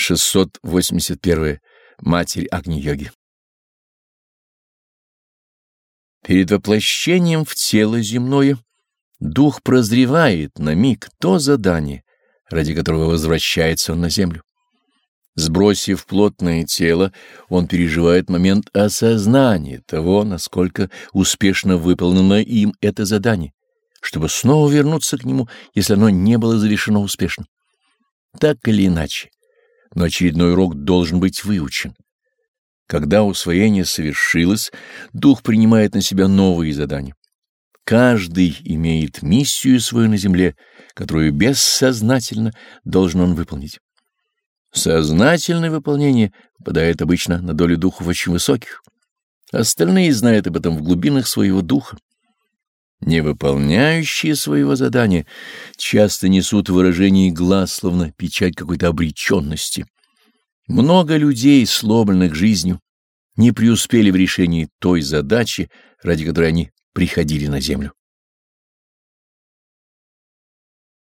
681. Матерь Агни-йоги. Перед воплощением в тело земное дух прозревает на миг то задание, ради которого возвращается он на землю. Сбросив плотное тело, он переживает момент осознания того, насколько успешно выполнено им это задание, чтобы снова вернуться к нему, если оно не было завершено успешно. Так или иначе, но очередной урок должен быть выучен. Когда усвоение совершилось, дух принимает на себя новые задания. Каждый имеет миссию свою на земле, которую бессознательно должен он выполнить. Сознательное выполнение попадает обычно на долю духов очень высоких. Остальные знают об этом в глубинах своего духа. Не выполняющие своего задания часто несут выражение глаз, словно печать какой-то обреченности. Много людей, сломленных жизнью, не преуспели в решении той задачи, ради которой они приходили на землю.